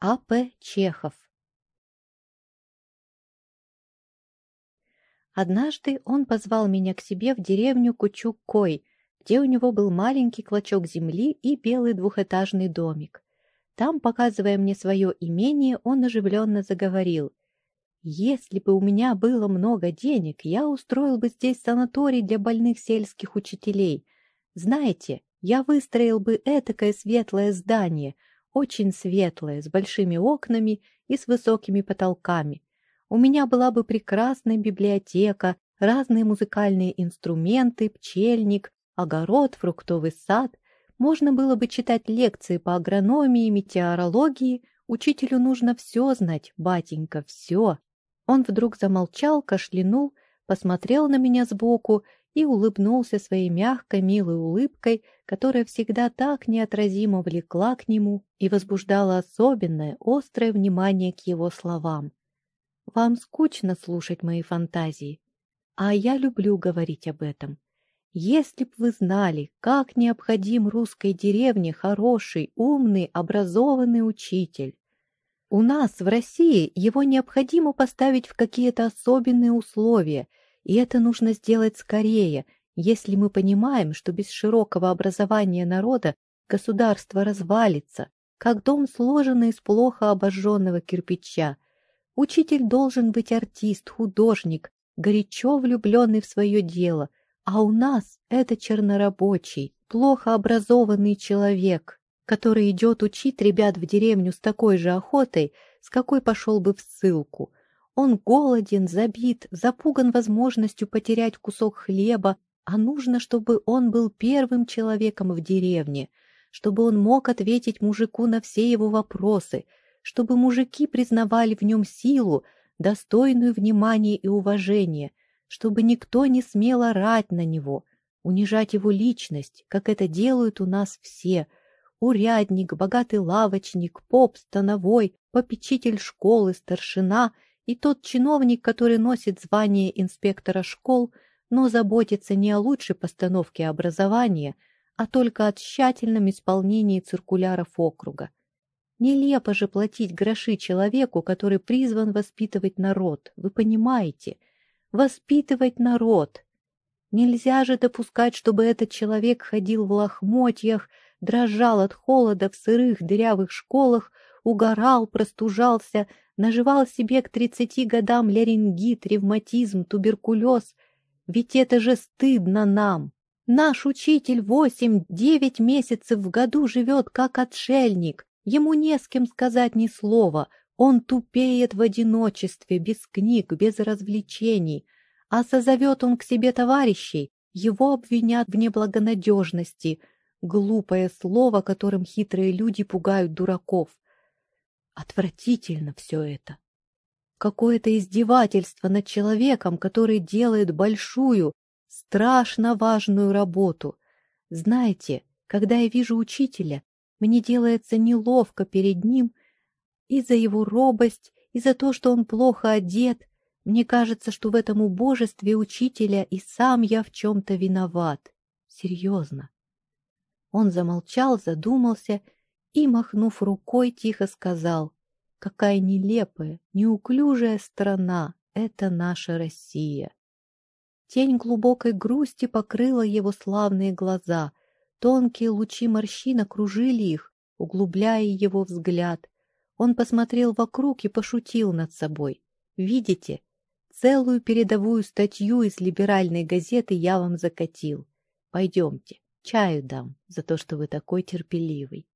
А.П. Чехов Однажды он позвал меня к себе в деревню Кучук-Кой, где у него был маленький клочок земли и белый двухэтажный домик. Там, показывая мне свое имение, он оживленно заговорил. «Если бы у меня было много денег, я устроил бы здесь санаторий для больных сельских учителей. Знаете, я выстроил бы этакое светлое здание, очень светлое, с большими окнами и с высокими потолками. У меня была бы прекрасная библиотека, разные музыкальные инструменты, пчельник, огород, фруктовый сад. Можно было бы читать лекции по агрономии, метеорологии. Учителю нужно все знать, батенька, все. Он вдруг замолчал, кашлянул, посмотрел на меня сбоку и улыбнулся своей мягкой, милой улыбкой, которая всегда так неотразимо влекла к нему и возбуждала особенное, острое внимание к его словам. «Вам скучно слушать мои фантазии, а я люблю говорить об этом. Если б вы знали, как необходим русской деревне хороший, умный, образованный учитель. У нас в России его необходимо поставить в какие-то особенные условия – и это нужно сделать скорее, если мы понимаем, что без широкого образования народа государство развалится, как дом, сложенный из плохо обожженного кирпича. Учитель должен быть артист, художник, горячо влюбленный в свое дело, а у нас это чернорабочий, плохо образованный человек, который идет учить ребят в деревню с такой же охотой, с какой пошел бы в ссылку – он голоден, забит, запуган возможностью потерять кусок хлеба, а нужно, чтобы он был первым человеком в деревне, чтобы он мог ответить мужику на все его вопросы, чтобы мужики признавали в нем силу, достойную внимания и уважения, чтобы никто не смел орать на него, унижать его личность, как это делают у нас все. Урядник, богатый лавочник, поп, становой, попечитель школы, старшина — и тот чиновник, который носит звание инспектора школ, но заботится не о лучшей постановке образования, а только о тщательном исполнении циркуляров округа. Нелепо же платить гроши человеку, который призван воспитывать народ, вы понимаете? Воспитывать народ! Нельзя же допускать, чтобы этот человек ходил в лохмотьях, дрожал от холода в сырых дырявых школах, угорал, простужался, наживал себе к тридцати годам ларингит, ревматизм, туберкулез. Ведь это же стыдно нам. Наш учитель восемь-девять месяцев в году живет как отшельник. Ему не с кем сказать ни слова. Он тупеет в одиночестве, без книг, без развлечений. А созовет он к себе товарищей, его обвинят в неблагонадежности. Глупое слово, которым хитрые люди пугают дураков. Отвратительно все это. Какое-то издевательство над человеком, который делает большую, страшно важную работу. Знаете, когда я вижу учителя, мне делается неловко перед ним и за его робость, и за то, что он плохо одет. Мне кажется, что в этом убожестве учителя и сам я в чем-то виноват. Серьезно. Он замолчал, задумался и, махнув рукой, тихо сказал, «Какая нелепая, неуклюжая страна — это наша Россия!» Тень глубокой грусти покрыла его славные глаза, тонкие лучи морщин окружили их, углубляя его взгляд. Он посмотрел вокруг и пошутил над собой. «Видите, целую передовую статью из либеральной газеты я вам закатил. Пойдемте, чаю дам за то, что вы такой терпеливый».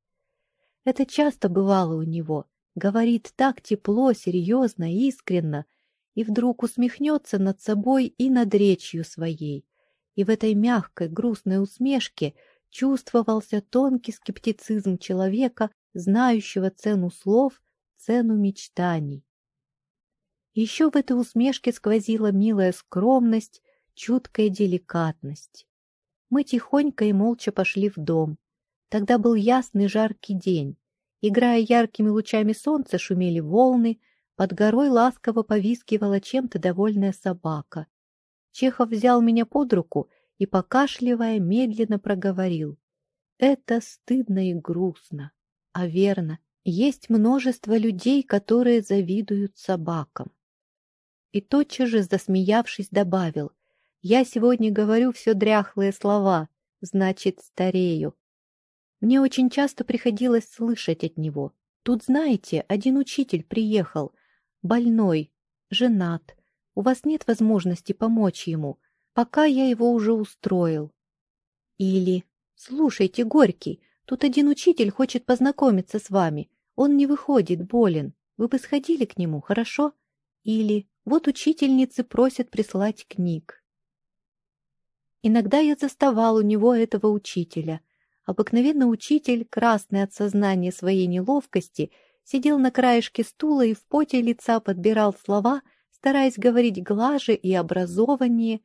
Это часто бывало у него. Говорит так тепло, серьезно, искренно, и вдруг усмехнется над собой и над речью своей. И в этой мягкой, грустной усмешке чувствовался тонкий скептицизм человека, знающего цену слов, цену мечтаний. Еще в этой усмешке сквозила милая скромность, чуткая деликатность. Мы тихонько и молча пошли в дом. Тогда был ясный жаркий день. Играя яркими лучами солнца, шумели волны, под горой ласково повискивала чем-то довольная собака. Чехов взял меня под руку и, покашливая, медленно проговорил. Это стыдно и грустно, а верно, Есть множество людей, которые завидуют собакам. И тотчас же, засмеявшись, добавил, «Я сегодня говорю все дряхлые слова, значит, старею». Мне очень часто приходилось слышать от него. Тут, знаете, один учитель приехал, больной, женат. У вас нет возможности помочь ему, пока я его уже устроил. Или, слушайте, Горький, тут один учитель хочет познакомиться с вами. Он не выходит, болен. Вы бы сходили к нему, хорошо? Или, вот учительницы просят прислать книг. Иногда я заставал у него этого учителя. Обыкновенно учитель, красный от сознания своей неловкости, сидел на краешке стула и в поте лица подбирал слова, стараясь говорить глаже и образованнее,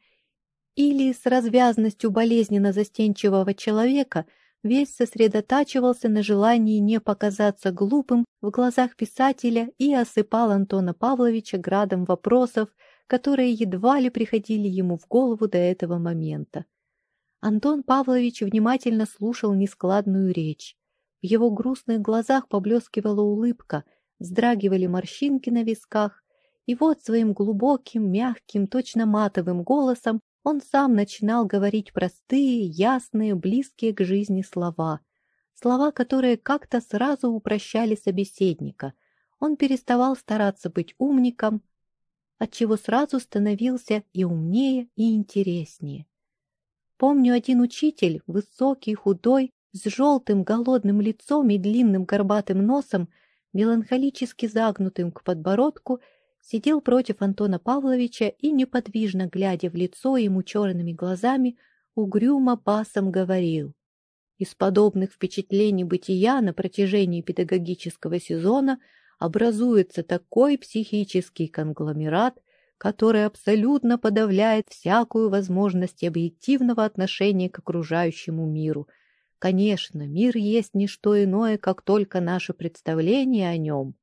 или с развязностью болезненно застенчивого человека весь сосредотачивался на желании не показаться глупым в глазах писателя и осыпал Антона Павловича градом вопросов, которые едва ли приходили ему в голову до этого момента. Антон Павлович внимательно слушал нескладную речь. В его грустных глазах поблескивала улыбка, вздрагивали морщинки на висках, и вот своим глубоким, мягким, точно матовым голосом он сам начинал говорить простые, ясные, близкие к жизни слова. Слова, которые как-то сразу упрощали собеседника. Он переставал стараться быть умником, отчего сразу становился и умнее, и интереснее. Помню один учитель, высокий, худой, с желтым голодным лицом и длинным горбатым носом, меланхолически загнутым к подбородку, сидел против Антона Павловича и, неподвижно глядя в лицо ему черными глазами, угрюмо басом говорил. Из подобных впечатлений бытия на протяжении педагогического сезона образуется такой психический конгломерат, который абсолютно подавляет всякую возможность объективного отношения к окружающему миру. Конечно, мир есть не что иное, как только наше представление о нем.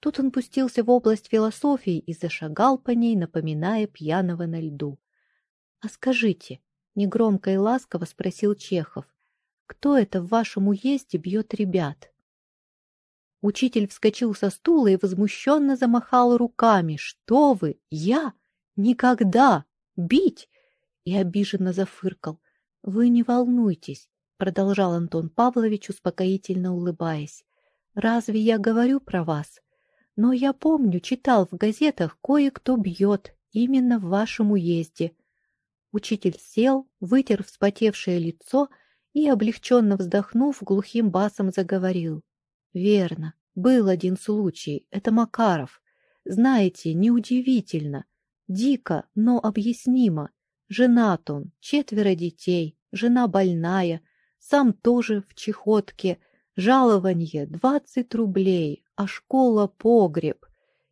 Тут он пустился в область философии и зашагал по ней, напоминая пьяного на льду. — А скажите, — негромко и ласково спросил Чехов, — кто это в вашем уезде бьет ребят? Учитель вскочил со стула и возмущенно замахал руками. — Что вы? Я? Никогда! Бить! И обиженно зафыркал. — Вы не волнуйтесь, — продолжал Антон Павлович, успокоительно улыбаясь. — Разве я говорю про вас? Но я помню, читал в газетах, кое-кто бьет именно в вашем уезде. Учитель сел, вытер вспотевшее лицо и, облегченно вздохнув, глухим басом заговорил. Верно, был один случай, это Макаров. Знаете, неудивительно, дико, но объяснимо. Женат он, четверо детей, жена больная, сам тоже в чехотке, жалование двадцать рублей, а школа — погреб.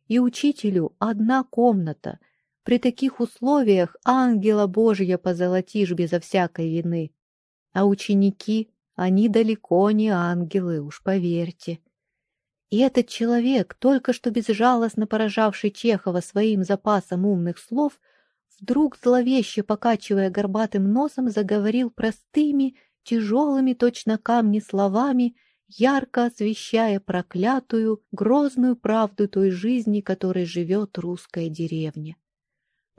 И учителю одна комната. При таких условиях ангела Божья позолотишь безо всякой вины. А ученики, они далеко не ангелы, уж поверьте. И этот человек, только что безжалостно поражавший Чехова своим запасом умных слов, вдруг зловеще покачивая горбатым носом, заговорил простыми, тяжелыми точно камни словами — ярко освещая проклятую, грозную правду той жизни, которой живет русская деревня.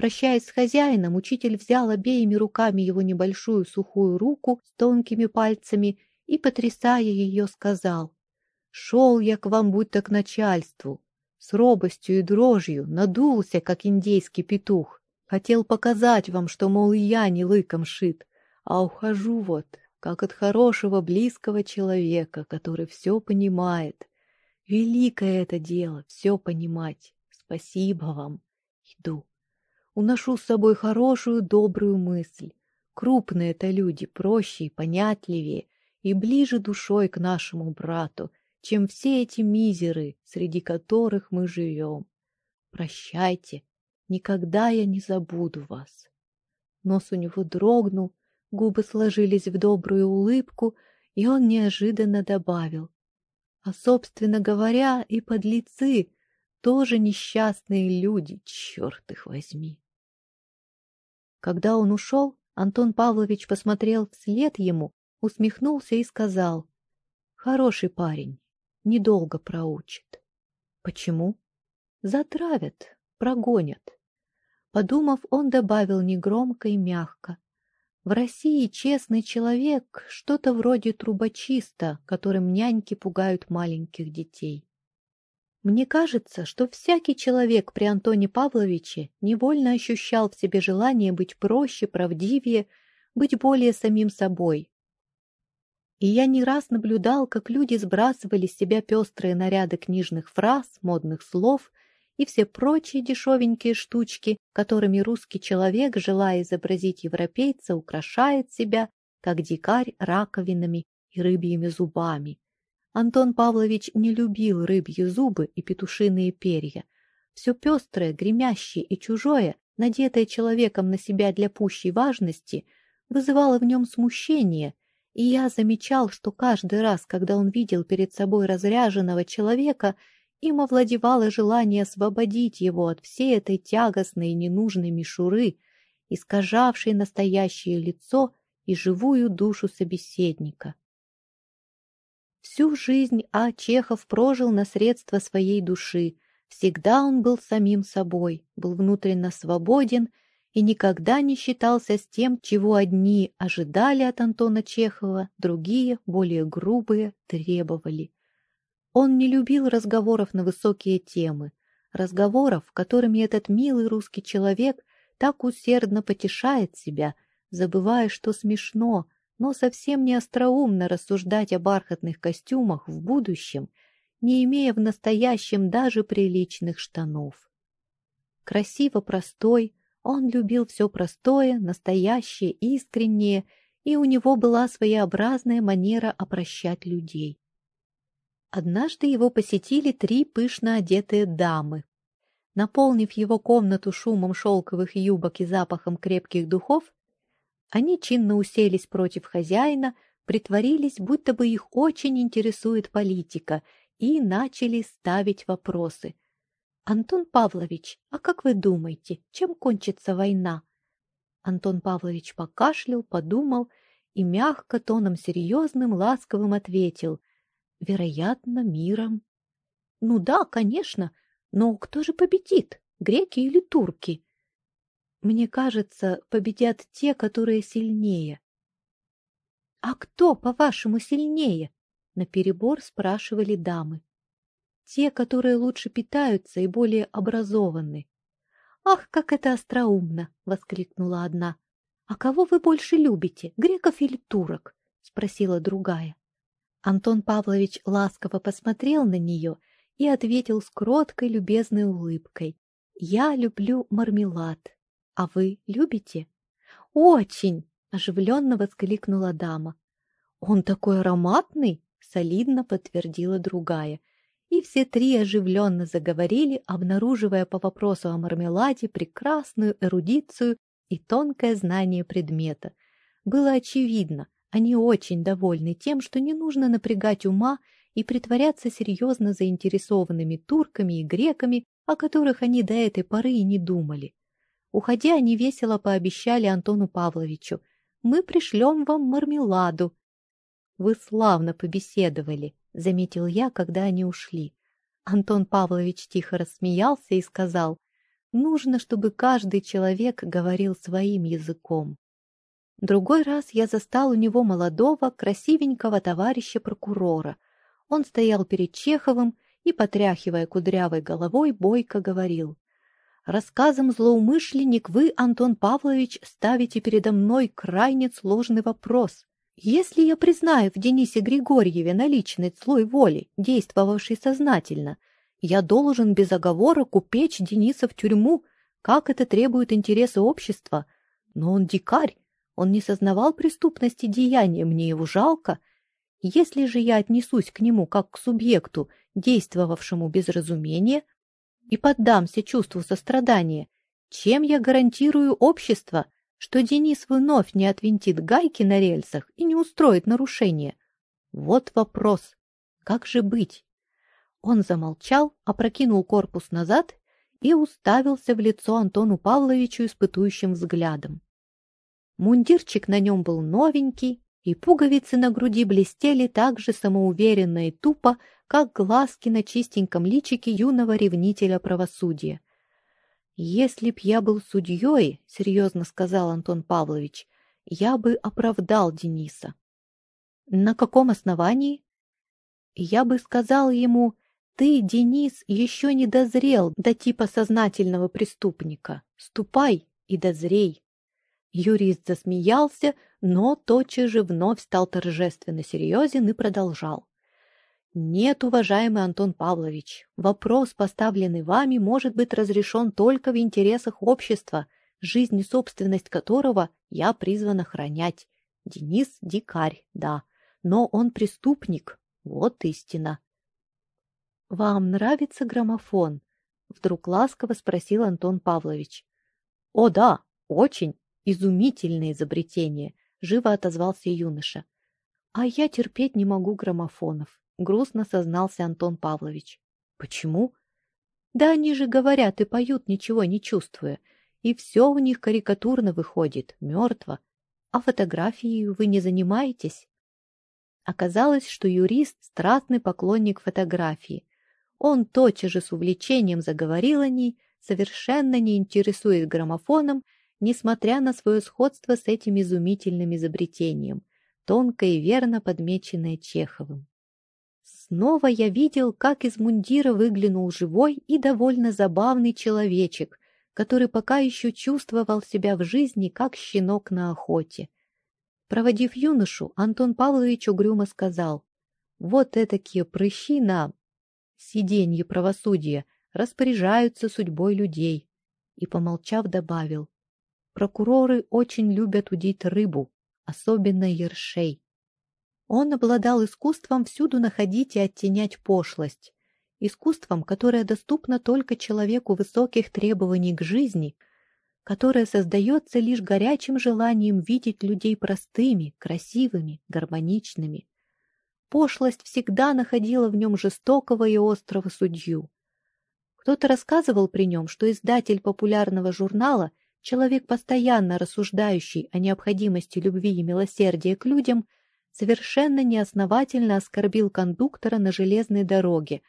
Прощаясь с хозяином, учитель взял обеими руками его небольшую сухую руку с тонкими пальцами и, потрясая ее, сказал, «Шел я к вам будто к начальству, с робостью и дрожью, надулся, как индейский петух, хотел показать вам, что, мол, и я не лыком шит, а ухожу вот, как от хорошего близкого человека, который все понимает. Великое это дело, все понимать. Спасибо вам. Иду. Уношу с собой хорошую, добрую мысль. Крупные это люди, проще и понятливее, и ближе душой к нашему брату, чем все эти мизеры, среди которых мы живем. Прощайте, никогда я не забуду вас. Нос у него дрогнул, Губы сложились в добрую улыбку, и он неожиданно добавил. А, собственно говоря, и подлецы тоже несчастные люди, черт их возьми. Когда он ушел, Антон Павлович посмотрел вслед ему, усмехнулся и сказал. Хороший парень, недолго проучит. Почему? Затравят, прогонят. Подумав, он добавил негромко и мягко. В России честный человек — что-то вроде трубочиста, которым няньки пугают маленьких детей. Мне кажется, что всякий человек при Антоне Павловиче невольно ощущал в себе желание быть проще, правдивее, быть более самим собой. И я не раз наблюдал, как люди сбрасывали с себя пестрые наряды книжных фраз, модных слов и все прочие дешевенькие штучки, которыми русский человек, желая изобразить европейца, украшает себя, как дикарь, раковинами и рыбьими зубами. Антон Павлович не любил рыбьи зубы и петушиные перья. Все пестрое, гремящее и чужое, надетое человеком на себя для пущей важности, вызывало в нем смущение, и я замечал, что каждый раз, когда он видел перед собой разряженного человека, им овладевало желание освободить его от всей этой тягостной и ненужной мишуры, искажавшей настоящее лицо и живую душу собеседника. Всю жизнь А. Чехов прожил на средства своей души. Всегда он был самим собой, был внутренно свободен и никогда не считался с тем, чего одни ожидали от Антона Чехова, другие, более грубые, требовали. Он не любил разговоров на высокие темы, разговоров, которыми этот милый русский человек так усердно потешает себя, забывая, что смешно, но совсем не остроумно рассуждать о бархатных костюмах в будущем, не имея в настоящем даже приличных штанов. Красиво простой, он любил все простое, настоящее, искреннее, и у него была своеобразная манера опрощать людей. Однажды его посетили три пышно одетые дамы. Наполнив его комнату шумом шелковых юбок и запахом крепких духов, они чинно уселись против хозяина, притворились, будто бы их очень интересует политика, и начали ставить вопросы. «Антон Павлович, а как вы думаете, чем кончится война?» Антон Павлович покашлял, подумал и мягко, тоном серьезным, ласковым ответил. «Вероятно, миром». «Ну да, конечно, но кто же победит, греки или турки?» Мне кажется, победят те, которые сильнее. — А кто, по-вашему, сильнее? — наперебор спрашивали дамы. — Те, которые лучше питаются и более образованы. — Ах, как это остроумно! — воскликнула одна. — А кого вы больше любите, греков или турок? — спросила другая. Антон Павлович ласково посмотрел на нее и ответил с кроткой любезной улыбкой. «Я люблю мармелад». А вы любите? Очень! Оживленно воскликнула дама. Он такой ароматный! Солидно подтвердила другая. И все три оживленно заговорили, обнаруживая по вопросу о мармеладе прекрасную эрудицию и тонкое знание предмета. Было очевидно, они очень довольны тем, что не нужно напрягать ума и притворяться серьезно заинтересованными турками и греками, о которых они до этой поры и не думали. Уходя, они весело пообещали Антону Павловичу. «Мы пришлем вам мармеладу». «Вы славно побеседовали», — заметил я, когда они ушли. Антон Павлович тихо рассмеялся и сказал, «Нужно, чтобы каждый человек говорил своим языком». Другой раз я застал у него молодого, красивенького товарища прокурора. Он стоял перед Чеховым и, потряхивая кудрявой головой, бойко говорил, Рассказом «Злоумышленник» вы, Антон Павлович, ставите передо мной крайне сложный вопрос. Если я признаю в Денисе Григорьеве наличный слой воли, действовавший сознательно, я должен без оговорок упечь Дениса в тюрьму, как это требует интересы общества. Но он дикарь, он не сознавал преступности деяния, мне его жалко. Если же я отнесусь к нему как к субъекту, действовавшему без разумения, и поддамся чувству сострадания, чем я гарантирую общество, что Денис вновь не отвинтит гайки на рельсах и не устроит нарушения? Вот вопрос. Как же быть? Он замолчал, опрокинул корпус назад и уставился в лицо Антону Павловичу испытующим взглядом. Мундирчик на нем был новенький, и пуговицы на груди блестели так же самоуверенно и тупо, как глазки на чистеньком личике юного ревнителя правосудия. «Если б я был судьей, — серьезно сказал Антон Павлович, — я бы оправдал Дениса». «На каком основании?» «Я бы сказал ему, ты, Денис, еще не дозрел до типа сознательного преступника. Ступай и дозрей». Юрист засмеялся, но тотчас же вновь стал торжественно серьезен и продолжал. Нет, уважаемый Антон Павлович, вопрос, поставленный вами, может быть разрешен только в интересах общества, жизнь и собственность которого я призван охранять. Денис – дикарь, да, но он преступник, вот истина. «Вам нравится граммофон?» — вдруг ласково спросил Антон Павлович. «О да, очень изумительное изобретение», — живо отозвался юноша. «А я терпеть не могу граммофонов грустно сознался Антон Павлович. Почему? Да они же говорят и поют, ничего не чувствуя. И все у них карикатурно выходит, мертво. А фотографией вы не занимаетесь? Оказалось, что юрист – страстный поклонник фотографии. Он тотчас же с увлечением заговорил о ней, совершенно не интересуясь граммофоном, несмотря на свое сходство с этим изумительным изобретением, тонко и верно подмеченное Чеховым. Снова я видел, как из мундира выглянул живой и довольно забавный человечек, который пока еще чувствовал себя в жизни, как щенок на охоте. Проводив юношу, Антон Павлович угрюмо сказал, «Вот этакие прыщи на сиденье правосудия распоряжаются судьбой людей». И, помолчав, добавил, «Прокуроры очень любят удить рыбу, особенно ершей. Он обладал искусством всюду находить и оттенять пошлость, искусством, которое доступно только человеку высоких требований к жизни, которое создается лишь горячим желанием видеть людей простыми, красивыми, гармоничными. Пошлость всегда находила в нем жестокого и острого судью. Кто-то рассказывал при нем, что издатель популярного журнала, человек, постоянно рассуждающий о необходимости любви и милосердия к людям – совершенно неосновательно оскорбил кондуктора на железной дороге,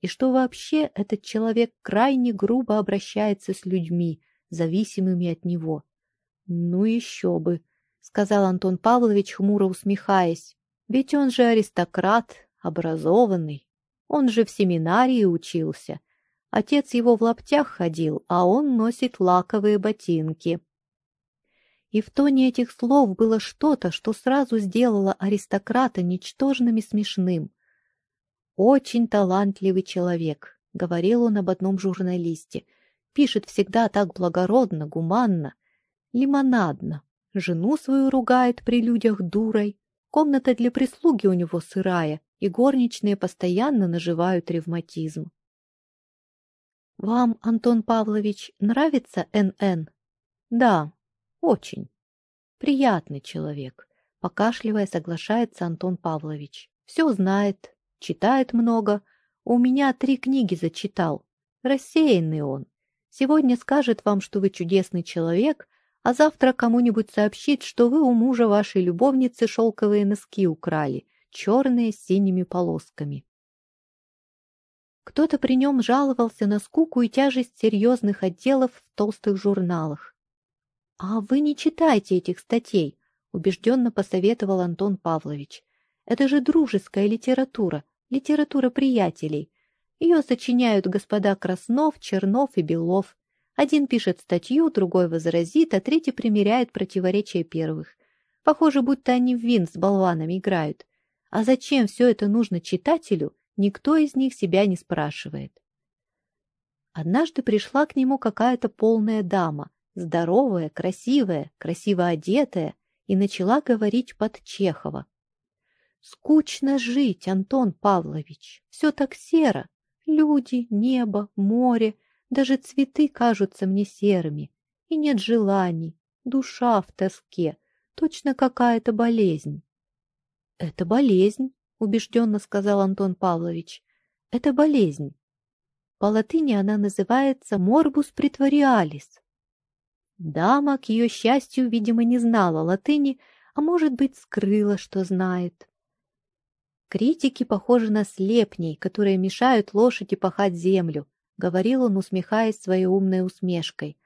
и что вообще этот человек крайне грубо обращается с людьми, зависимыми от него. «Ну еще бы», — сказал Антон Павлович, хмуро усмехаясь, «ведь он же аристократ, образованный, он же в семинарии учился». Отец его в лаптях ходил, а он носит лаковые ботинки и в тоне этих слов было что-то, что сразу сделало аристократа ничтожным и смешным. «Очень талантливый человек», — говорил он об одном журналисте. «Пишет всегда так благородно, гуманно, лимонадно. Жену свою ругает при людях дурой. Комната для прислуги у него сырая, и горничные постоянно наживают ревматизм». «Вам, Антон Павлович, нравится НН?» «Да, очень. Приятный человек. Покашливая, соглашается Антон Павлович. Все знает, читает много. У меня три книги зачитал. Рассеянный он. Сегодня скажет вам, что вы чудесный человек, а завтра кому-нибудь сообщит, что вы у мужа вашей любовницы шелковые носки украли, черные с синими полосками. Кто-то при нем жаловался на скуку и тяжесть серьезных отделов в толстых журналах. «А вы не читайте этих статей», — убежденно посоветовал Антон Павлович. «Это же дружеская литература, литература приятелей. Ее сочиняют господа Краснов, Чернов и Белов. Один пишет статью, другой возразит, а третий примеряет противоречия первых. Похоже, будто они в вин с болванами играют. А зачем все это нужно читателю, никто из них себя не спрашивает. Однажды пришла к нему какая-то полная дама — здоровая, красивая, красиво одетая, и начала говорить под Чехова. «Скучно жить, Антон Павлович, все так серо. Люди, небо, море, даже цветы кажутся мне серыми. И нет желаний, душа в тоске, точно какая-то болезнь». «Это болезнь», — убежденно сказал Антон Павлович. «Это болезнь. По латыни она называется морбус притвориалис, Дама, к ее счастью, видимо, не знала латыни, а может быть, скрыла, что знает. Критики похожи на слепней, которые мешают лошади пахать землю, говорил он, усмехаясь своей умной усмешкой.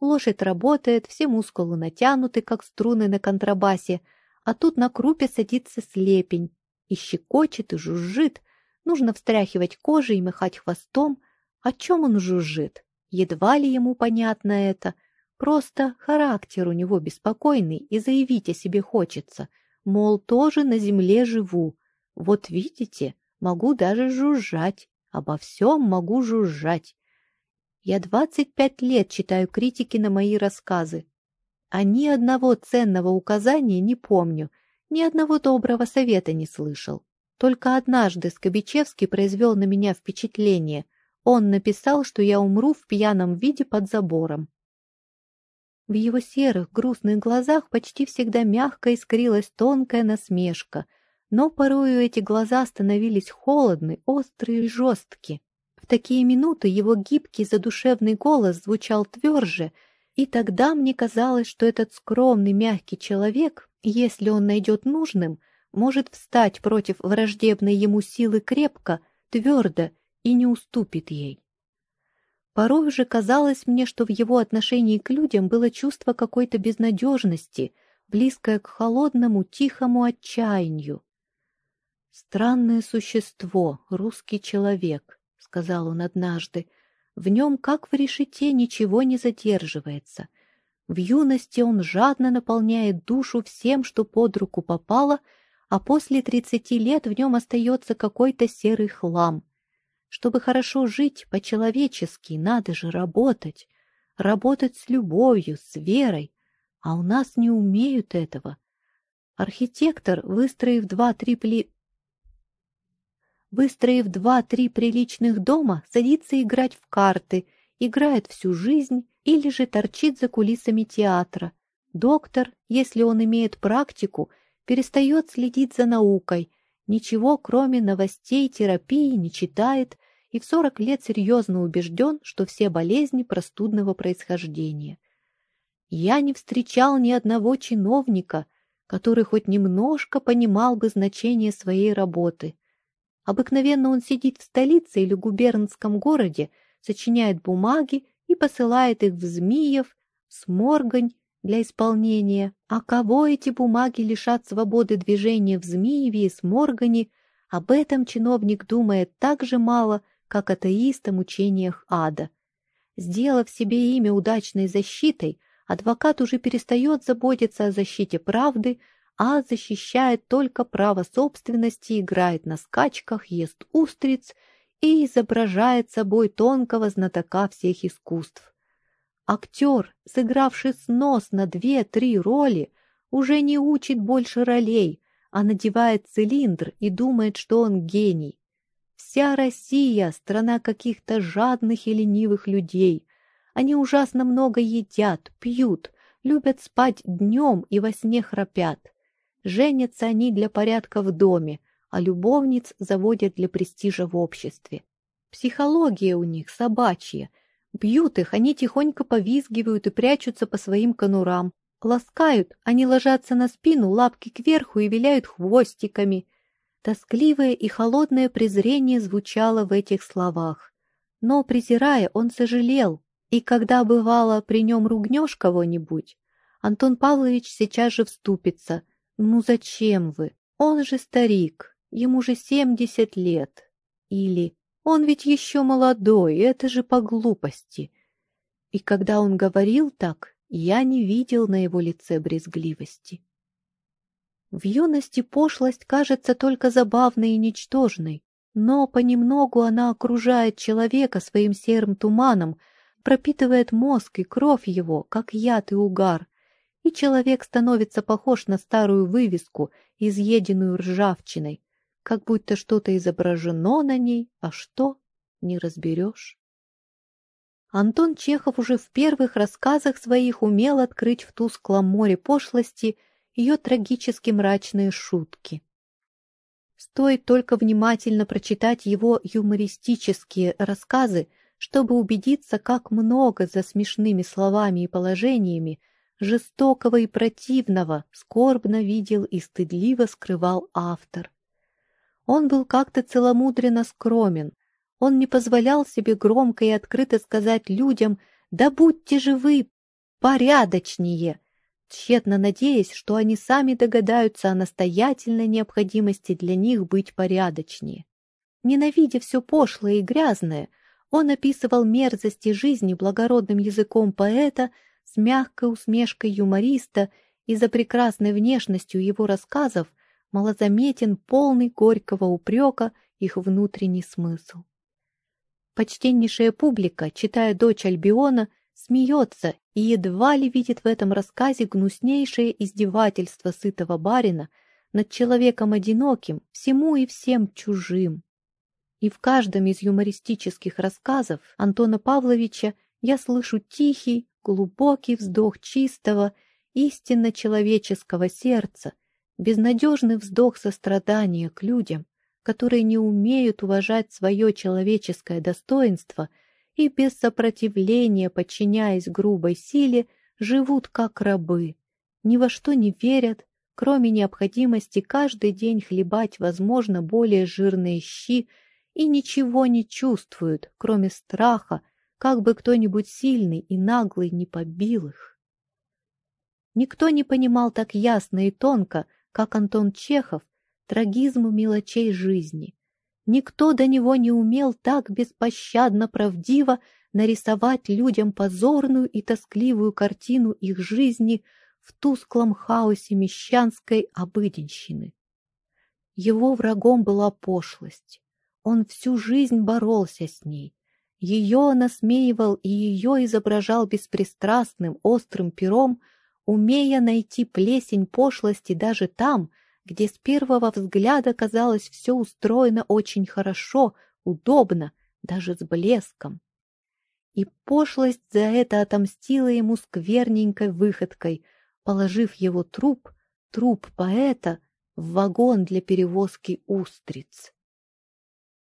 Лошадь работает, все мускулы натянуты, как струны на контрабасе, а тут на крупе садится слепень. И щекочет, и жужжит. Нужно встряхивать кожей и махать хвостом. О чем он жужжит? Едва ли ему понятно это. Просто характер у него беспокойный, и заявить о себе хочется. Мол, тоже на земле живу. Вот видите, могу даже жужжать. Обо всем могу жужжать. Я двадцать пять лет читаю критики на мои рассказы, а ни одного ценного указания не помню, ни одного доброго совета не слышал. Только однажды Скобичевский произвел на меня впечатление. Он написал, что я умру в пьяном виде под забором. В его серых, грустных глазах почти всегда мягко искрилась тонкая насмешка, но порою эти глаза становились холодны, острые и жесткие. В такие минуты его гибкий задушевный голос звучал тверже, и тогда мне казалось, что этот скромный мягкий человек, если он найдет нужным, может встать против враждебной ему силы крепко, твердо и не уступит ей. Порой же казалось мне, что в его отношении к людям было чувство какой-то безнадежности, близкое к холодному, тихому отчаянию. Странное существо, русский человек, сказал он однажды. В нем, как в решете, ничего не задерживается. В юности он жадно наполняет душу всем, что под руку попало, а после тридцати лет в нем остается какой-то серый хлам. Чтобы хорошо жить по-человечески, надо же работать. Работать с любовью, с верой. А у нас не умеют этого. Архитектор, выстроив два-три пли выстроив два-три приличных дома, садится играть в карты, играет всю жизнь или же торчит за кулисами театра. Доктор, если он имеет практику, перестает следить за наукой, ничего кроме новостей терапии не читает и в 40 лет серьезно убежден, что все болезни простудного происхождения. Я не встречал ни одного чиновника, который хоть немножко понимал бы значение своей работы. Обыкновенно он сидит в столице или губернском городе, сочиняет бумаги и посылает их в Змиев, Сморгань для исполнения. А кого эти бумаги лишат свободы движения в Змиеве и Сморгане, об этом чиновник думает так же мало, как атеист о мучениях ада. Сделав себе имя удачной защитой, адвокат уже перестает заботиться о защите правды, а защищает только право собственности, играет на скачках, ест устриц и изображает собой тонкого знатока всех искусств. Актер, сыгравший снос на две-три роли, уже не учит больше ролей, а надевает цилиндр и думает, что он гений. Вся Россия — страна каких-то жадных и ленивых людей. Они ужасно много едят, пьют, любят спать днем и во сне храпят. Женятся они для порядка в доме, а любовниц заводят для престижа в обществе. Психология у них собачья. Бьют их, они тихонько повизгивают и прячутся по своим конурам. Ласкают, они ложатся на спину, лапки кверху и виляют хвостиками. Тоскливое и холодное презрение звучало в этих словах. Но, презирая, он сожалел, и когда, бывало, при нем ругнешь кого-нибудь, Антон Павлович сейчас же вступится — «Ну зачем вы? Он же старик, ему же семьдесят лет». Или «Он ведь еще молодой, это же по глупости». И когда он говорил так, я не видел на его лице брезгливости. В юности пошлость кажется только забавной и ничтожной, но понемногу она окружает человека своим серым туманом, пропитывает мозг и кровь его, как яд и угар, и человек становится похож на старую вывеску, изъеденную ржавчиной, как будто что-то изображено на ней, а что — не разберешь. Антон Чехов уже в первых рассказах своих умел открыть в тусклом море пошлости ее трагически мрачные шутки. Стоит только внимательно прочитать его юмористические рассказы, чтобы убедиться, как много за смешными словами и положениями жестокого и противного, скорбно видел и стыдливо скрывал автор. Он был как-то целомудренно скромен, он не позволял себе громко и открыто сказать людям «Да будьте же вы порядочнее!», тщетно надеясь, что они сами догадаются о настоятельной необходимости для них быть порядочнее. Ненавидя все пошлое и грязное, он описывал мерзости жизни благородным языком поэта с мягкой усмешкой юмориста и за прекрасной внешностью его рассказов малозаметен полный горького упрека их внутренний смысл. Почтеннейшая публика, читая «Дочь Альбиона», смеется и едва ли видит в этом рассказе гнуснейшее издевательство сытого барина над человеком одиноким, всему и всем чужим. И в каждом из юмористических рассказов Антона Павловича я слышу тихий, глубокий вздох чистого, истинно человеческого сердца, безнадежный вздох сострадания к людям, которые не умеют уважать свое человеческое достоинство и без сопротивления, подчиняясь грубой силе, живут как рабы, ни во что не верят, кроме необходимости каждый день хлебать, возможно, более жирные щи, и ничего не чувствуют, кроме страха, как бы кто-нибудь сильный и наглый не побил их. Никто не понимал так ясно и тонко, как Антон Чехов, трагизм мелочей жизни. Никто до него не умел так беспощадно правдиво нарисовать людям позорную и тоскливую картину их жизни в тусклом хаосе мещанской обыденщины. Его врагом была пошлость. Он всю жизнь боролся с ней. Ее насмеивал и ее изображал беспристрастным, острым пером, умея найти плесень пошлости даже там, где с первого взгляда казалось все устроено очень хорошо, удобно, даже с блеском. И пошлость за это отомстила ему скверненькой выходкой, положив его труп, труп поэта, в вагон для перевозки устриц.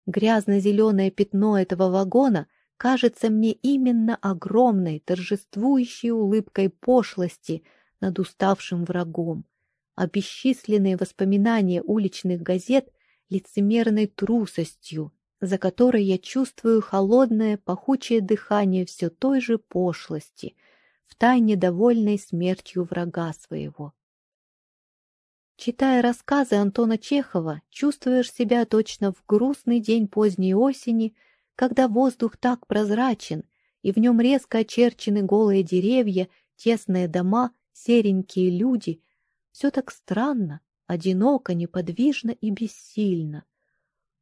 Грязно-зеленое пятно этого вагона кажется мне именно огромной, торжествующей улыбкой пошлости над уставшим врагом а бесчисленные воспоминания уличных газет лицемерной трусостью, за которой я чувствую холодное, пахучее дыхание все той же пошлости, втайне довольной смертью врага своего. Читая рассказы Антона Чехова, чувствуешь себя точно в грустный день поздней осени, когда воздух так прозрачен, и в нем резко очерчены голые деревья, тесные дома, серенькие люди, все так странно, одиноко, неподвижно и бессильно.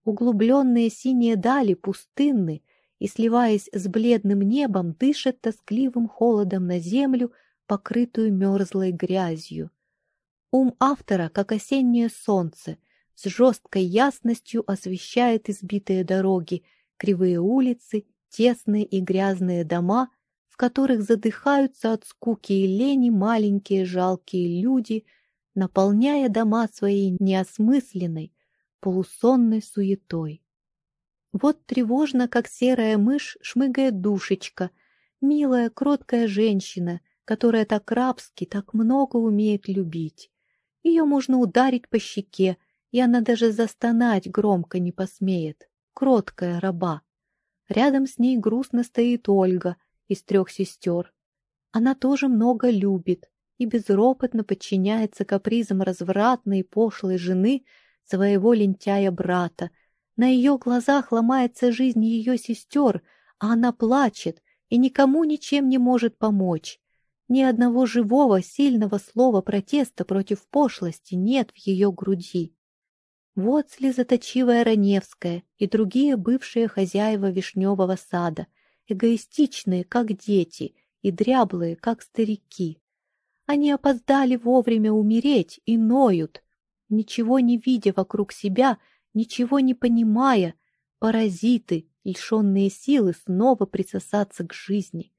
Углубленные синие дали пустынны и, сливаясь с бледным небом, дышат тоскливым холодом на землю, покрытую мерзлой грязью. Ум автора, как осеннее солнце, с жесткой ясностью освещает избитые дороги, кривые улицы, тесные и грязные дома, в которых задыхаются от скуки и лени маленькие жалкие люди — наполняя дома своей неосмысленной, полусонной суетой. Вот тревожно, как серая мышь, шмыгает душечка, милая, кроткая женщина, которая так рабски, так много умеет любить. Ее можно ударить по щеке, и она даже застонать громко не посмеет. Кроткая раба. Рядом с ней грустно стоит Ольга из трех сестер. Она тоже много любит, и безропотно подчиняется капризам развратной и пошлой жены своего лентяя-брата. На ее глазах ломается жизнь ее сестер, а она плачет и никому ничем не может помочь. Ни одного живого, сильного слова протеста против пошлости нет в ее груди. Вот слезоточивая Раневская и другие бывшие хозяева вишневого сада, эгоистичные, как дети, и дряблые, как старики. Они опоздали вовремя умереть и ноют, ничего не видя вокруг себя, ничего не понимая, паразиты, лишенные силы снова присосаться к жизни.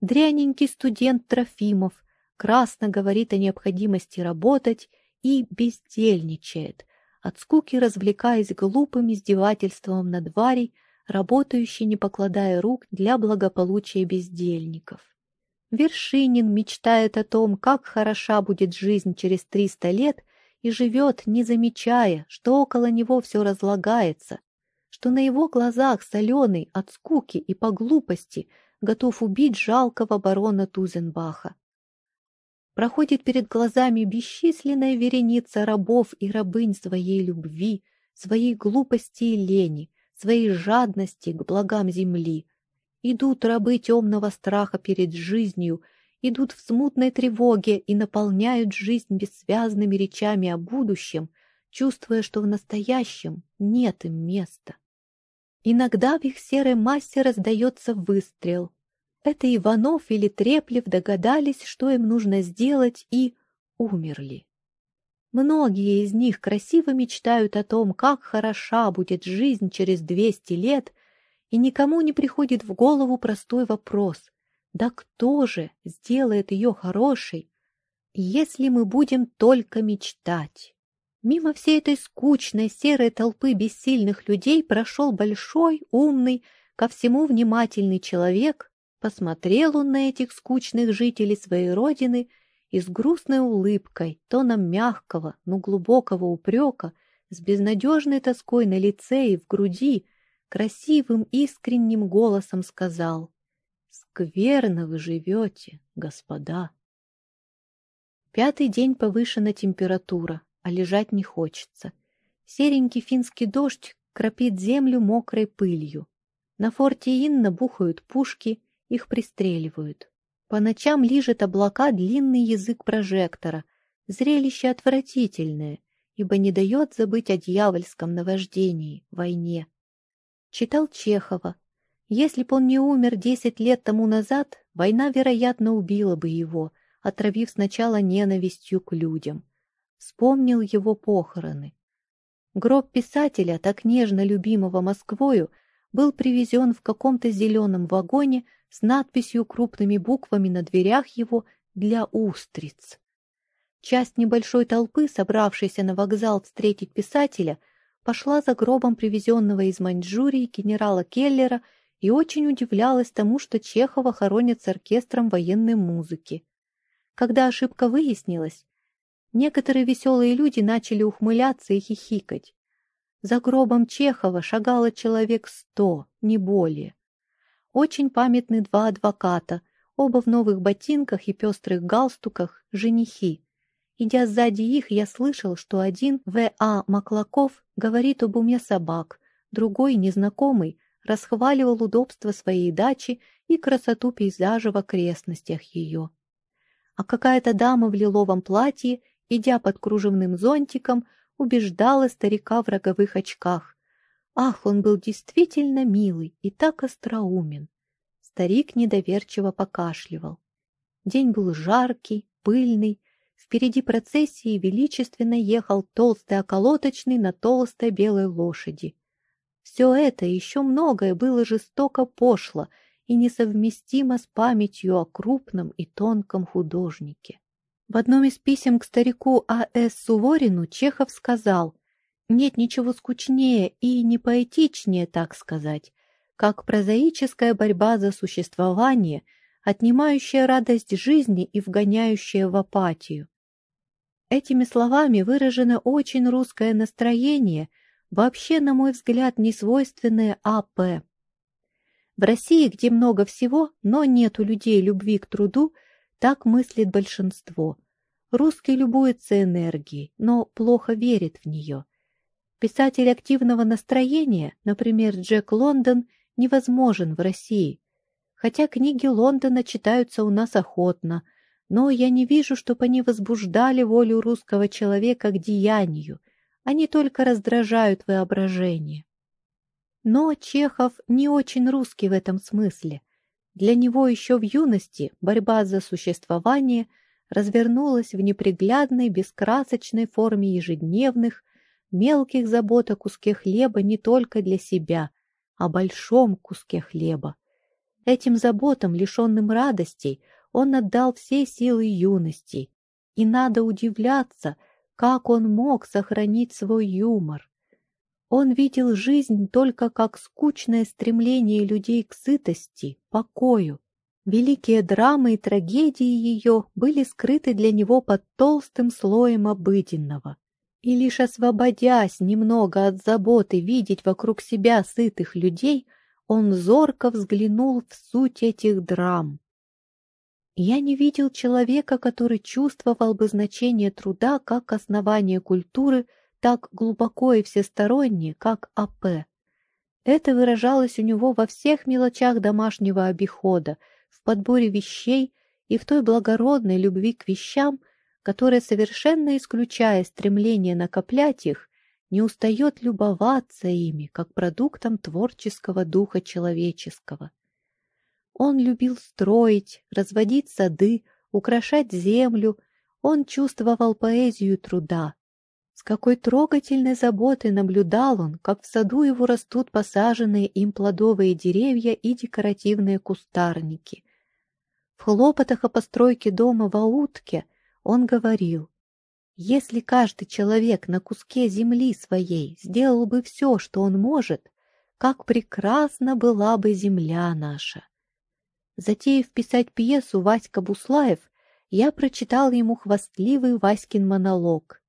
Дряненький студент Трофимов красно говорит о необходимости работать и бездельничает, от скуки развлекаясь глупым издевательством над Варей, работающей, не покладая рук для благополучия бездельников. Вершинин мечтает о том, как хороша будет жизнь через триста лет, и живет, не замечая, что около него все разлагается, что на его глазах соленый от скуки и по глупости готов убить жалкого барона Тузенбаха. Проходит перед глазами бесчисленная вереница рабов и рабынь своей любви, своей глупости и лени, своей жадности к благам земли. Идут рабы темного страха перед жизнью, идут в смутной тревоге и наполняют жизнь бессвязными речами о будущем, чувствуя, что в настоящем нет им места. Иногда в их серой массе раздается выстрел. Это Иванов или Треплев догадались, что им нужно сделать, и умерли. Многие из них красиво мечтают о том, как хороша будет жизнь через двести лет, и никому не приходит в голову простой вопрос «Да кто же сделает ее хорошей, если мы будем только мечтать?» Мимо всей этой скучной серой толпы бессильных людей прошел большой, умный, ко всему внимательный человек, посмотрел он на этих скучных жителей своей родины и с грустной улыбкой, тоном мягкого, но глубокого упрека, с безнадежной тоской на лице и в груди, красивым искренним голосом сказал «Скверно вы живете, господа». Пятый день повышена температура а лежать не хочется. Серенький финский дождь кропит землю мокрой пылью. На форте Инна бухают пушки, их пристреливают. По ночам лижет облака длинный язык прожектора. Зрелище отвратительное, ибо не дает забыть о дьявольском наваждении, войне. Читал Чехова. Если б он не умер десять лет тому назад, война, вероятно, убила бы его, отравив сначала ненавистью к людям вспомнил его похороны. Гроб писателя, так нежно любимого Москвою, был привезен в каком-то зеленом вагоне с надписью крупными буквами на дверях его «Для устриц». Часть небольшой толпы, собравшейся на вокзал встретить писателя, пошла за гробом привезенного из Маньчжурии генерала Келлера и очень удивлялась тому, что Чехова хоронят с оркестром военной музыки. Когда ошибка выяснилась, Некоторые веселые люди начали ухмыляться и хихикать. За гробом Чехова шагало человек сто, не более. Очень памятны два адвоката, оба в новых ботинках и пестрых галстуках, женихи. Идя сзади их, я слышал, что один, В.А. Маклаков, говорит об уме собак, другой, незнакомый, расхваливал удобство своей дачи и красоту пейзажа в окрестностях ее. А какая-то дама в лиловом платье идя под кружевным зонтиком, убеждала старика в роговых очках. Ах, он был действительно милый и так остроумен. Старик недоверчиво покашливал. День был жаркий, пыльный. Впереди процессии величественно ехал толстый околоточный на толстой белой лошади. Все это еще многое было жестоко пошло и несовместимо с памятью о крупном и тонком художнике. В одном из писем к старику А.С. Суворину Чехов сказал «Нет ничего скучнее и не поэтичнее, так сказать, как прозаическая борьба за существование, отнимающая радость жизни и вгоняющая в апатию». Этими словами выражено очень русское настроение, вообще, на мой взгляд, несвойственное А.П. В России, где много всего, но нет у людей любви к труду – так мыслит большинство. Русский любуется энергией, но плохо верит в нее. Писатель активного настроения, например, Джек Лондон, невозможен в России. Хотя книги Лондона читаются у нас охотно, но я не вижу, чтобы они возбуждали волю русского человека к деянию. Они только раздражают воображение. Но Чехов не очень русский в этом смысле. Для него еще в юности борьба за существование развернулась в неприглядной, бескрасочной форме ежедневных, мелких забот о куске хлеба не только для себя, о большом куске хлеба. Этим заботам, лишенным радостей, он отдал все силы юности, и надо удивляться, как он мог сохранить свой юмор. Он видел жизнь только как скучное стремление людей к сытости, покою. Великие драмы и трагедии ее были скрыты для него под толстым слоем обыденного. И лишь освободясь немного от заботы видеть вокруг себя сытых людей, он зорко взглянул в суть этих драм. Я не видел человека, который чувствовал бы значение труда как основание культуры, так глубоко и всесторонне, как АП. Это выражалось у него во всех мелочах домашнего обихода, в подборе вещей и в той благородной любви к вещам, которая, совершенно исключая стремление накоплять их, не устает любоваться ими, как продуктом творческого духа человеческого. Он любил строить, разводить сады, украшать землю, он чувствовал поэзию труда. С какой трогательной заботой наблюдал он, как в саду его растут посаженные им плодовые деревья и декоративные кустарники. В хлопотах о постройке дома в Аутке он говорил, если каждый человек на куске земли своей сделал бы все, что он может, как прекрасна была бы земля наша. Затеяв писать пьесу Васька Буслаев, я прочитал ему хвастливый Васькин монолог.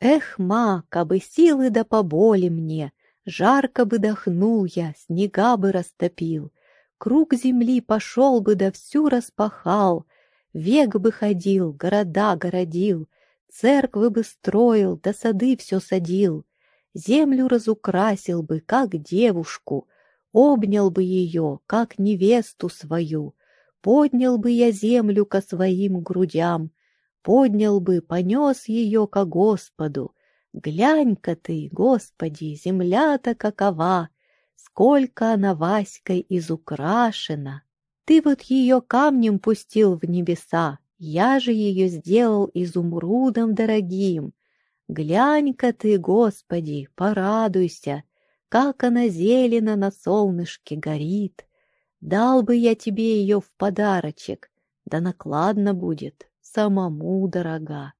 «Эх, ма, кабы силы да поболи мне, жарко бы дохнул я, снега бы растопил, круг земли пошел бы да всю распахал, век бы ходил, города городил, церквы бы строил, да сады все садил, землю разукрасил бы, как девушку, обнял бы ее, как невесту свою, поднял бы я землю ко своим грудям, поднял бы, понес ее ко Господу. Глянь-ка ты, Господи, земля-то какова, сколько она Васькой изукрашена. Ты вот ее камнем пустил в небеса, я же ее сделал изумрудом дорогим. Глянь-ка ты, Господи, порадуйся, как она зелена на солнышке горит. Дал бы я тебе ее в подарочек, да накладно будет, самому дорога.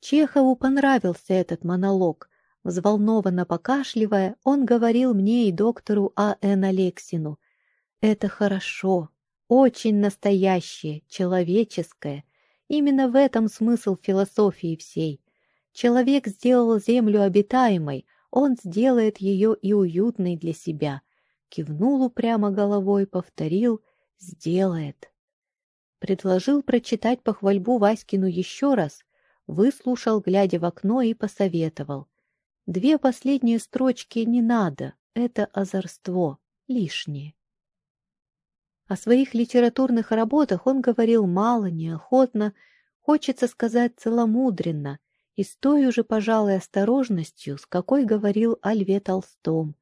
Чехову понравился этот монолог. Взволнованно покашливая, он говорил мне и доктору А.Н. Алексину. «Это хорошо, очень настоящее, человеческое. Именно в этом смысл философии всей. Человек сделал землю обитаемой, он сделает ее и уютной для себя. Кивнул упрямо головой, повторил «сделает». Предложил прочитать похвальбу Васькину еще раз, выслушал, глядя в окно, и посоветовал. Две последние строчки не надо, это озорство, лишнее. О своих литературных работах он говорил мало, неохотно, хочется сказать целомудренно, и с той уже, пожалуй, осторожностью, с какой говорил о Льве Толстом.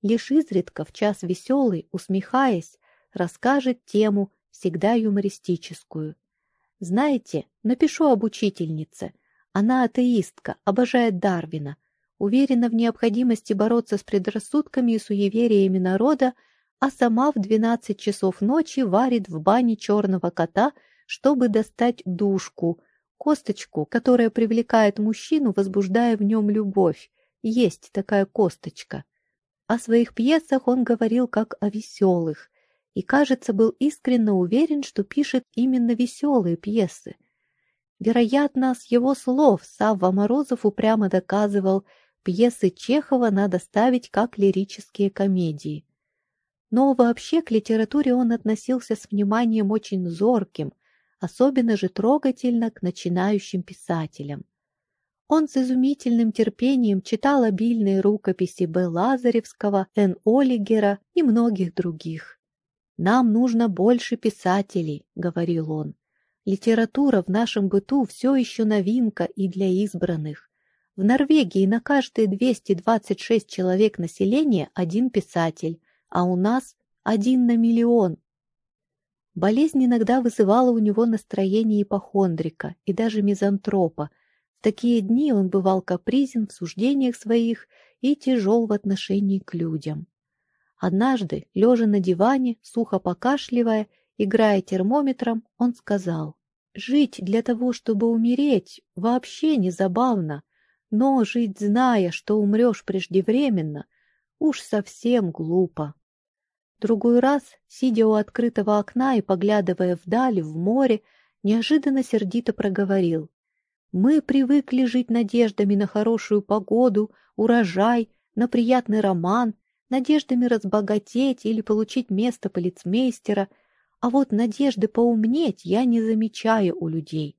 Лишь изредка, в час веселый, усмехаясь, расскажет тему, всегда юмористическую. Знаете, напишу об учительнице. Она атеистка, обожает Дарвина, уверена в необходимости бороться с предрассудками и суевериями народа, а сама в двенадцать часов ночи варит в бане черного кота, чтобы достать душку, косточку, которая привлекает мужчину, возбуждая в нем любовь. Есть такая косточка. О своих пьесах он говорил как о веселых, и, кажется, был искренне уверен, что пишет именно веселые пьесы. Вероятно, с его слов Савва Морозов упрямо доказывал, пьесы Чехова надо ставить как лирические комедии. Но вообще к литературе он относился с вниманием очень зорким, особенно же трогательно к начинающим писателям. Он с изумительным терпением читал обильные рукописи Б. Лазаревского, Н. Олигера и многих других. «Нам нужно больше писателей», — говорил он. «Литература в нашем быту все еще новинка и для избранных. В Норвегии на каждые 226 человек населения один писатель, а у нас один на миллион. Болезнь иногда вызывала у него настроение ипохондрика и даже мизантропа. В такие дни он бывал капризен в суждениях своих и тяжел в отношении к людям. Однажды, лежа на диване, сухо покашливая, играя термометром, он сказал, «Жить для того, чтобы умереть, вообще не забавно, но жить, зная, что умрешь преждевременно, уж совсем глупо». Другой раз, сидя у открытого окна и поглядывая вдаль, в море, неожиданно сердито проговорил. «Мы привыкли жить надеждами на хорошую погоду, урожай, на приятный роман, надеждами разбогатеть или получить место полицмейстера, а вот надежды поумнеть я не замечаю у людей.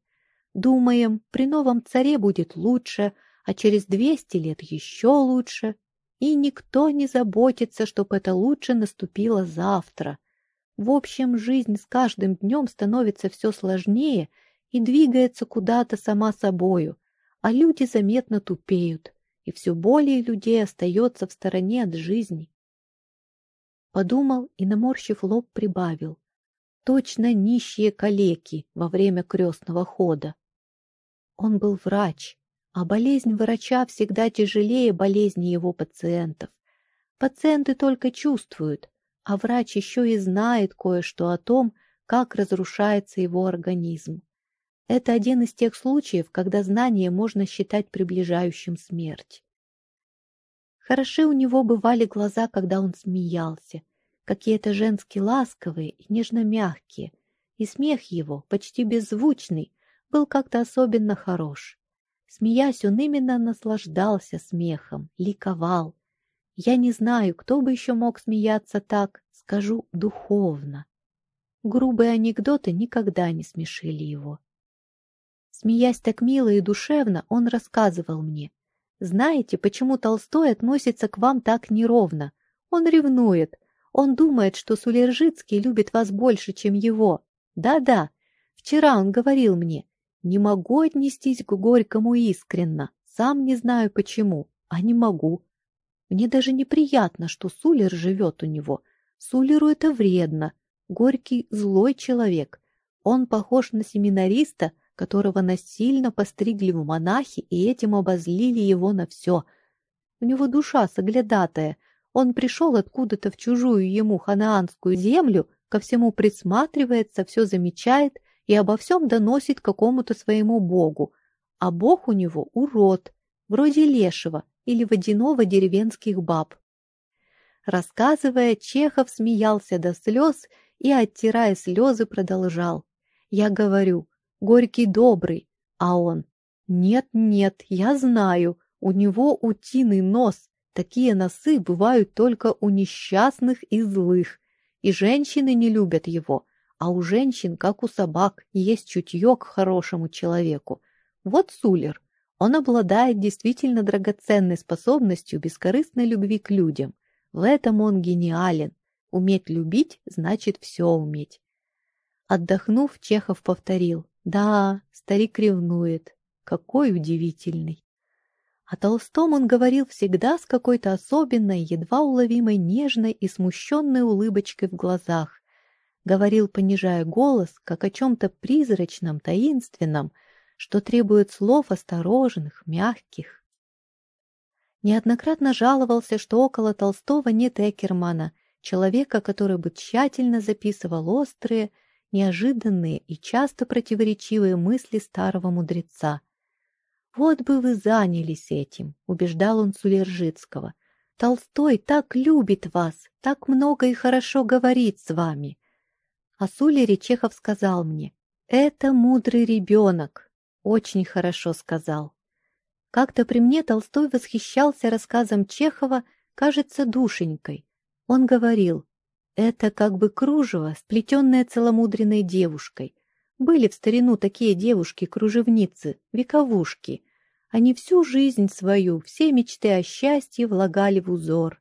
Думаем, при новом царе будет лучше, а через двести лет еще лучше и никто не заботится, чтобы это лучше наступило завтра. В общем, жизнь с каждым днем становится все сложнее и двигается куда-то сама собою, а люди заметно тупеют, и все более людей остается в стороне от жизни. Подумал и, наморщив лоб, прибавил. Точно нищие калеки во время крестного хода. Он был врач, а болезнь врача всегда тяжелее болезни его пациентов. Пациенты только чувствуют, а врач еще и знает кое-что о том, как разрушается его организм. Это один из тех случаев, когда знание можно считать приближающим смерть. Хороши у него бывали глаза, когда он смеялся, какие-то женские ласковые и нежно-мягкие, и смех его, почти беззвучный, был как-то особенно хорош. Смеясь, он именно наслаждался смехом, ликовал. Я не знаю, кто бы еще мог смеяться так, скажу, духовно. Грубые анекдоты никогда не смешили его. Смеясь так мило и душевно, он рассказывал мне. «Знаете, почему Толстой относится к вам так неровно? Он ревнует. Он думает, что Сулержицкий любит вас больше, чем его. Да-да. Вчера он говорил мне, не могу отнестись к Горькому искренно, сам не знаю почему, а не могу. Мне даже неприятно, что Сулер живет у него. Сулеру это вредно. Горький злой человек. Он похож на семинариста, которого насильно постригли в монахи и этим обозлили его на все. У него душа соглядатая. Он пришел откуда-то в чужую ему ханаанскую землю, ко всему присматривается, все замечает и обо всем доносит какому-то своему богу, а бог у него урод, вроде лешего или водяного деревенских баб. Рассказывая, Чехов смеялся до слез и, оттирая слезы, продолжал. Я говорю, Горький добрый, а он, нет-нет, я знаю, у него утиный нос, такие носы бывают только у несчастных и злых, и женщины не любят его, а у женщин, как у собак, есть чутье к хорошему человеку. Вот Сулер. Он обладает действительно драгоценной способностью бескорыстной любви к людям. В этом он гениален. Уметь любить значит все уметь. Отдохнув, Чехов повторил. Да, старик ревнует. Какой удивительный. О Толстом он говорил всегда с какой-то особенной, едва уловимой нежной и смущенной улыбочкой в глазах, говорил, понижая голос, как о чем-то призрачном, таинственном, что требует слов осторожных, мягких. Неоднократно жаловался, что около Толстого нет Экермана, человека, который бы тщательно записывал острые, неожиданные и часто противоречивые мысли старого мудреца. «Вот бы вы занялись этим», — убеждал он Сулержицкого. «Толстой так любит вас, так много и хорошо говорит с вами. О Сулере Чехов сказал мне, «Это мудрый ребенок». Очень хорошо сказал. Как-то при мне Толстой восхищался рассказом Чехова, кажется, душенькой. Он говорил, это как бы кружево, сплетенное целомудренной девушкой. Были в старину такие девушки-кружевницы, вековушки. Они всю жизнь свою, все мечты о счастье влагали в узор.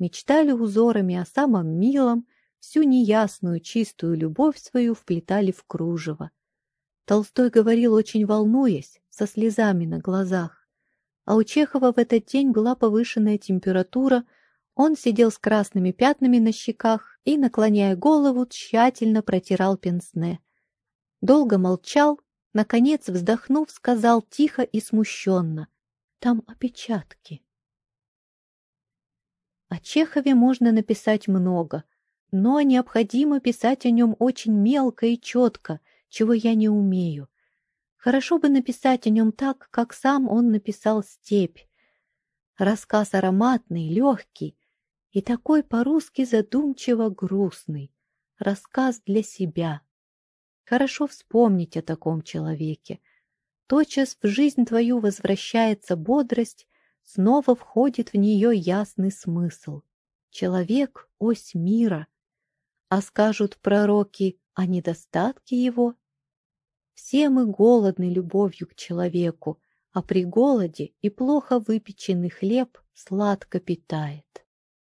Мечтали узорами о самом милом, всю неясную, чистую любовь свою вплетали в кружево. Толстой говорил, очень волнуясь, со слезами на глазах. А у Чехова в этот день была повышенная температура, он сидел с красными пятнами на щеках и, наклоняя голову, тщательно протирал пенсне. Долго молчал, наконец, вздохнув, сказал тихо и смущенно. «Там опечатки». О Чехове можно написать много — но необходимо писать о нем очень мелко и четко, чего я не умею. Хорошо бы написать о нем так, как сам он написал «Степь». Рассказ ароматный, легкий, и такой по-русски задумчиво грустный. Рассказ для себя. Хорошо вспомнить о таком человеке. Тотчас в жизнь твою возвращается бодрость, снова входит в нее ясный смысл. Человек — ось мира. А скажут пророки о недостатке его? Все мы голодны любовью к человеку, а при голоде и плохо выпеченный хлеб сладко питает.